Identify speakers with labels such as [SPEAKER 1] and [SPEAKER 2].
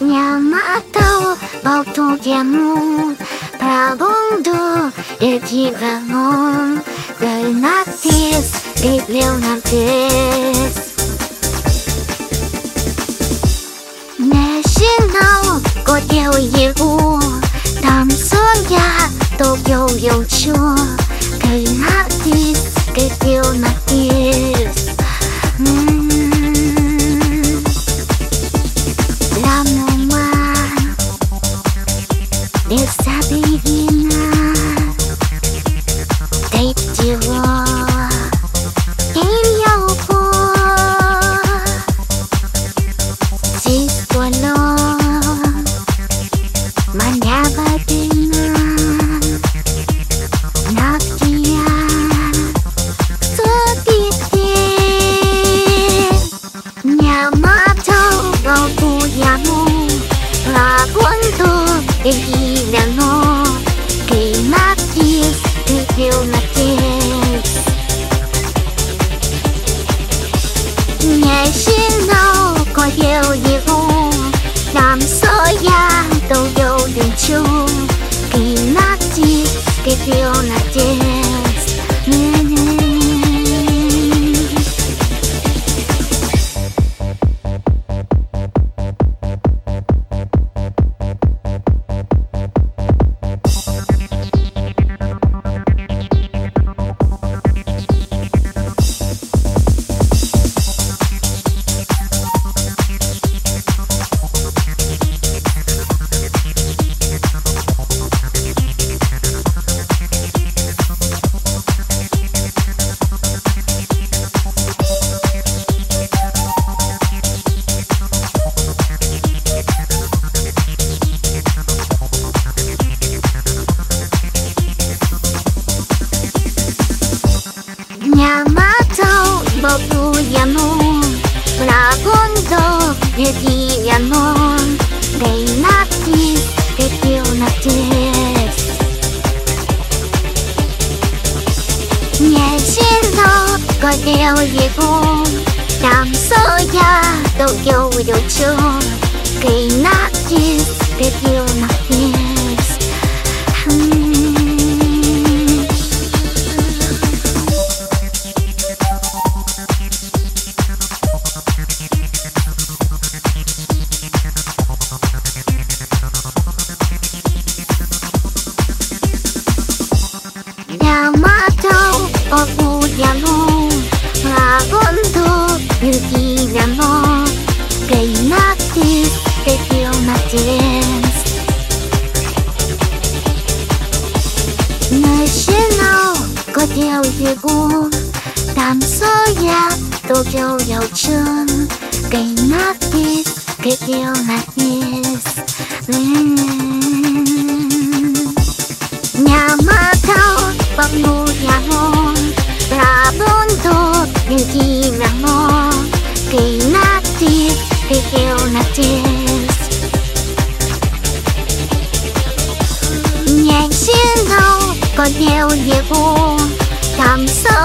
[SPEAKER 1] Nhà mã tàu bao tô giemu Prabundo e divanon Del natis e leonatis National có điều yêu Tam xuân till my ears. Mm. Love no one. This beginner. Take you all. In your Just ディーナのテーマキスビデオなキス nghe xin nào có yêu nhiều làm sao ya đâu yêu đến chung kỳ nát chi cái tiêu nát chết Nie zimno, godnie o jego Tam soja, do gioł do czuł châu ở khu nhà nô là con thơ như kỳ nhà nô cây nát đi cây tiêu nát chết nơi xin nào có điều gì buồn làm sơ ya tô châu dầu chân cây nát đi cây tiêu nát chết nhà đâu còn nhiều nhiều buồn làm sơ